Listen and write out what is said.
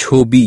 ছবি